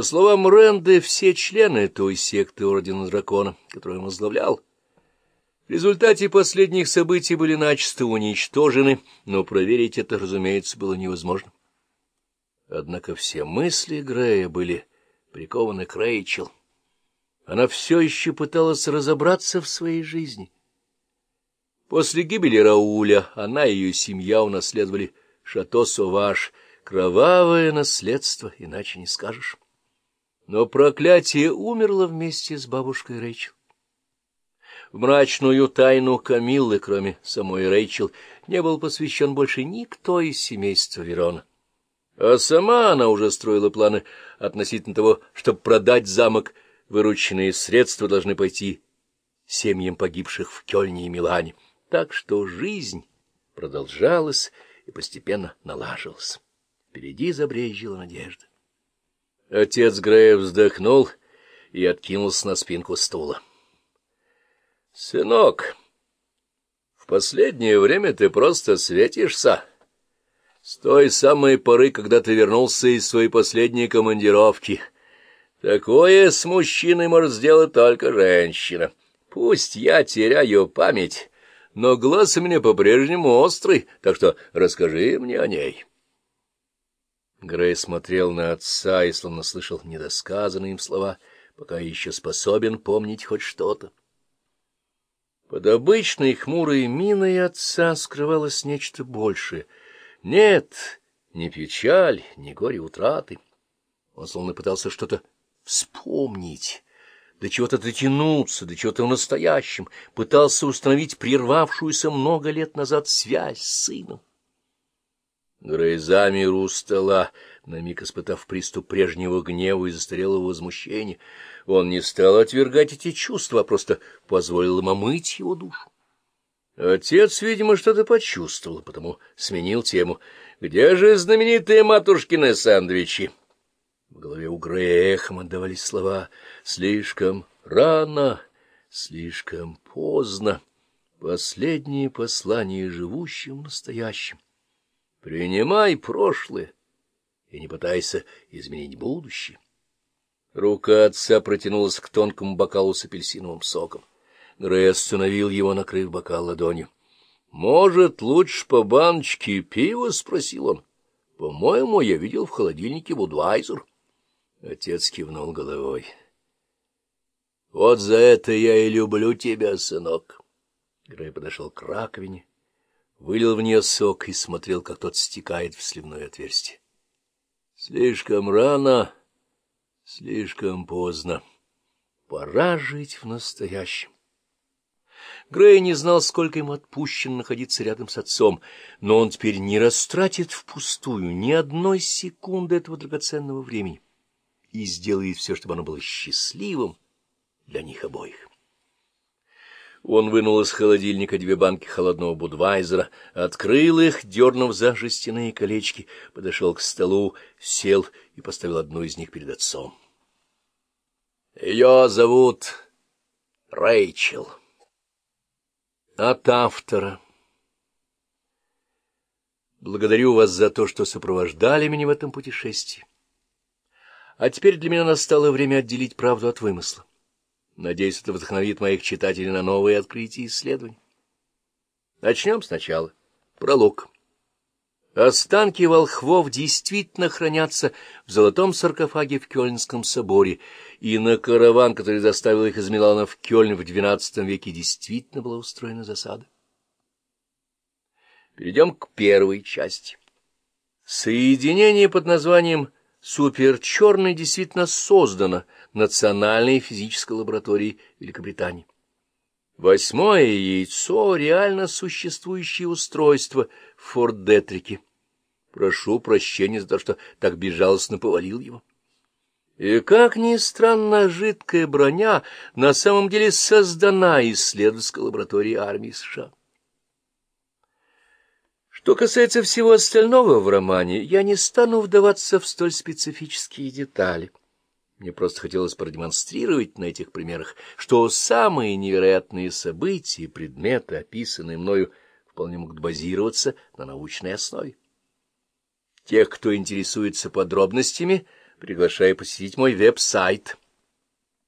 По словам Ренды, все члены той секты Ордена Дракона, которую он возглавлял, в результате последних событий были начисто уничтожены, но проверить это, разумеется, было невозможно. Однако все мысли Грея были прикованы к Рэйчел. Она все еще пыталась разобраться в своей жизни. После гибели Рауля она и ее семья унаследовали шато Соваш, кровавое наследство, иначе не скажешь. Но проклятие умерло вместе с бабушкой Рэйчел. В мрачную тайну Камиллы, кроме самой Рэйчел, не был посвящен больше никто из семейства Верона. А сама она уже строила планы относительно того, чтобы продать замок, вырученные средства должны пойти семьям погибших в Кёльне и Милане. Так что жизнь продолжалась и постепенно налаживалась. Впереди забрежила надежда. Отец Грея вздохнул и откинулся на спинку стула. — Сынок, в последнее время ты просто светишься. С той самой поры, когда ты вернулся из своей последней командировки. Такое с мужчиной может сделать только женщина. Пусть я теряю память, но глаз у меня по-прежнему острый, так что расскажи мне о ней. Грей смотрел на отца и словно слышал недосказанные им слова, пока еще способен помнить хоть что-то. Под обычной хмурой миной отца скрывалось нечто большее. Нет, не печаль, не горе утраты. Он словно пытался что-то вспомнить, до чего-то дотянуться, до чего-то в настоящем, пытался установить прервавшуюся много лет назад связь с сыном. Грей замер у стола, на миг испытав приступ прежнего гнева и застарелого возмущения. Он не стал отвергать эти чувства, а просто позволил им омыть его душу. Отец, видимо, что-то почувствовал, потому сменил тему. «Где же знаменитые матушкины сэндвичи?» В голове у Грея эхом отдавались слова «Слишком рано, слишком поздно». Последнее послание живущим настоящим. Принимай прошлое и не пытайся изменить будущее. Рука отца протянулась к тонкому бокалу с апельсиновым соком. Грей остановил его, накрыв бокал ладонью. — Может, лучше по баночке пива? — спросил он. — По-моему, я видел в холодильнике Будвайзер. Отец кивнул головой. — Вот за это я и люблю тебя, сынок. Грей подошел к раковине вылил в нее сок и смотрел, как тот стекает в сливное отверстие. Слишком рано, слишком поздно. Пора жить в настоящем. Грей не знал, сколько ему отпущено находиться рядом с отцом, но он теперь не растратит впустую ни одной секунды этого драгоценного времени и сделает все, чтобы оно было счастливым для них обоих. Он вынул из холодильника две банки холодного будвайзера, открыл их, дернув за жестяные колечки, подошел к столу, сел и поставил одну из них перед отцом. Ее зовут Рэйчел. От автора. Благодарю вас за то, что сопровождали меня в этом путешествии. А теперь для меня настало время отделить правду от вымысла. Надеюсь, это вдохновит моих читателей на новые открытия и исследования. Начнем сначала. Пролог. Останки волхвов действительно хранятся в золотом саркофаге в Кёльнском соборе, и на караван, который доставил их из Милана в Кёльн в XII веке, действительно была устроена засада. Перейдем к первой части. Соединение под названием «Суперчерный» действительно создано — Национальной физической лаборатории Великобритании. Восьмое яйцо — реально существующее устройство в Форт-Детрике. Прошу прощения за то, что так безжалостно повалил его. И, как ни странно, жидкая броня на самом деле создана исследовательской лабораторией армии США. Что касается всего остального в романе, я не стану вдаваться в столь специфические детали. Мне просто хотелось продемонстрировать на этих примерах, что самые невероятные события и предметы, описанные мною, вполне могут базироваться на научной основе. Тех, кто интересуется подробностями приглашаю посетить мой веб-сайт.